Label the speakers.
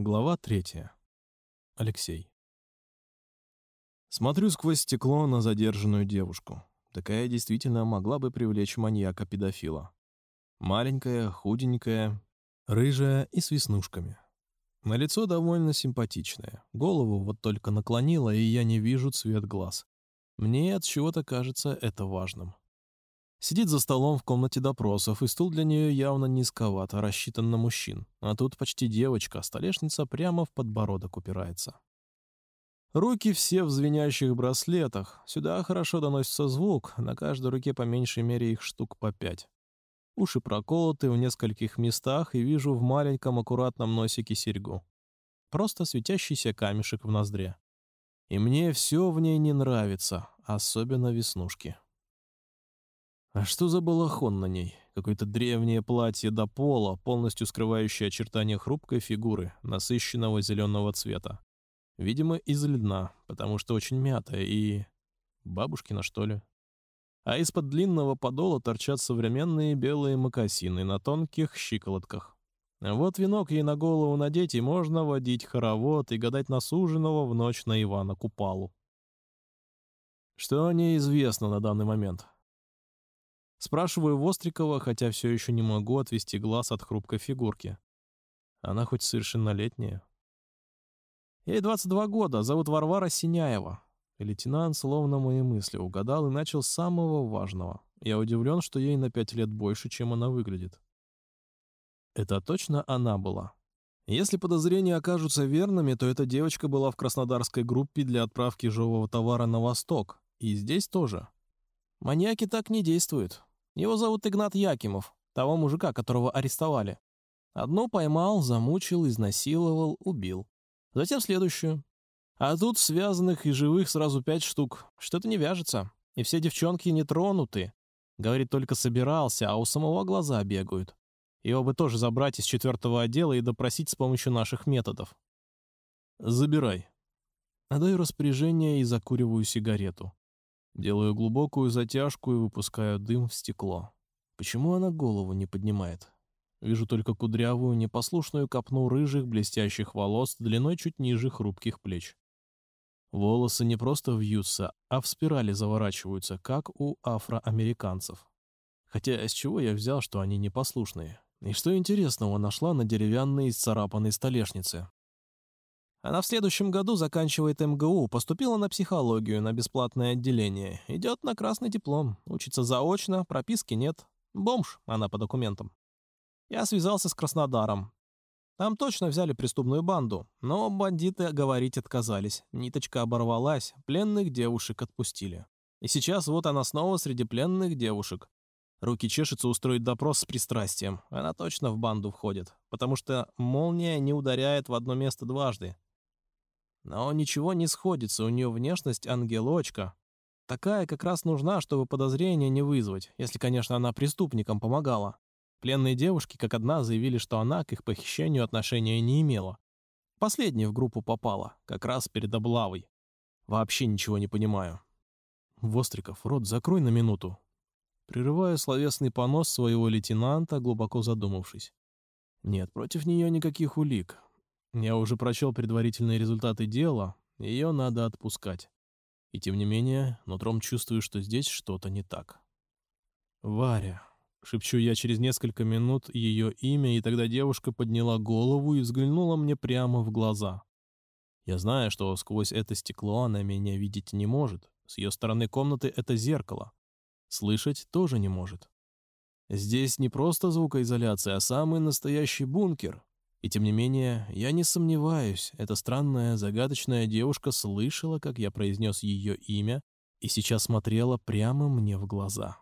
Speaker 1: Глава третья. Алексей. Смотрю сквозь стекло на задержанную девушку. Такая действительно могла бы привлечь маньяка-педофила. Маленькая, худенькая, рыжая и с веснушками. На лицо довольно симпатичное. Голову вот только наклонила, и я не вижу цвет глаз. Мне от чего-то кажется это важным. Сидит за столом в комнате допросов, и стул для нее явно низковат, а рассчитан на мужчин. А тут почти девочка, а столешница прямо в подбородок упирается. Руки все в звенящих браслетах. Сюда хорошо доносится звук, на каждой руке по меньшей мере их штук по пять. Уши проколоты в нескольких местах, и вижу в маленьком аккуратном носике серьгу. Просто светящийся камешек в ноздре. И мне все в ней не нравится, особенно веснушки. А что за балахон на ней? Какое-то древнее платье до пола, полностью скрывающее очертания хрупкой фигуры, насыщенного зеленого цвета. Видимо, из льна, потому что очень мятое и... Бабушкина, что ли? А из-под длинного подола торчат современные белые мокасины на тонких щиколотках. Вот венок ей на голову надеть, и можно водить хоровод и гадать на суженого в ночь на Ивана Купалу. Что о ней известно на данный момент? Спрашиваю Вострикова, хотя все еще не могу отвести глаз от хрупкой фигурки. Она хоть совершеннолетняя. Ей 22 года, зовут Варвара Синяева. Лейтенант, словно мои мысли, угадал и начал с самого важного. Я удивлен, что ей на пять лет больше, чем она выглядит. Это точно она была. Если подозрения окажутся верными, то эта девочка была в краснодарской группе для отправки живого товара на восток. И здесь тоже. Маньяки так не действуют. Его зовут Игнат Якимов, того мужика, которого арестовали. Одну поймал, замучил, изнасиловал, убил. Затем следующую. А тут связанных и живых сразу пять штук. Что-то не вяжется. И все девчонки не тронуты. Говорит, только собирался, а у самого глаза бегают. Его бы тоже забрать из четвертого отдела и допросить с помощью наших методов. Забирай. Отдаю распоряжение и закуриваю сигарету. Делаю глубокую затяжку и выпускаю дым в стекло. Почему она голову не поднимает? Вижу только кудрявую, непослушную копну рыжих блестящих волос длиной чуть ниже хрупких плеч. Волосы не просто вьются, а в спирали заворачиваются, как у афроамериканцев. Хотя с чего я взял, что они непослушные? И что интересного нашла на деревянной исцарапанной столешнице? Она в следующем году заканчивает МГУ, поступила на психологию, на бесплатное отделение. Идет на красный диплом, учится заочно, прописки нет. Бомж она по документам. Я связался с Краснодаром. Там точно взяли преступную банду, но бандиты говорить отказались. Ниточка оборвалась, пленных девушек отпустили. И сейчас вот она снова среди пленных девушек. Руки чешется устроить допрос с пристрастием. Она точно в банду входит, потому что молния не ударяет в одно место дважды. Но ничего не сходится, у нее внешность ангелочка. Такая как раз нужна, чтобы подозрения не вызвать, если, конечно, она преступникам помогала. Пленные девушки, как одна, заявили, что она к их похищению отношения не имела. Последняя в группу попала, как раз перед облавой. Вообще ничего не понимаю. Востриков, рот закрой на минуту. Прерываю словесный понос своего лейтенанта, глубоко задумавшись. Нет, против нее никаких улик. Я уже прочел предварительные результаты дела, ее надо отпускать. И тем не менее, нутром чувствую, что здесь что-то не так. «Варя», — шепчу я через несколько минут ее имя, и тогда девушка подняла голову и взглянула мне прямо в глаза. Я знаю, что сквозь это стекло она меня видеть не может. С ее стороны комнаты это зеркало. Слышать тоже не может. Здесь не просто звукоизоляция, а самый настоящий бункер, и тем не менее, я не сомневаюсь, эта странная, загадочная девушка слышала, как я произнес ее имя, и сейчас смотрела прямо мне в глаза.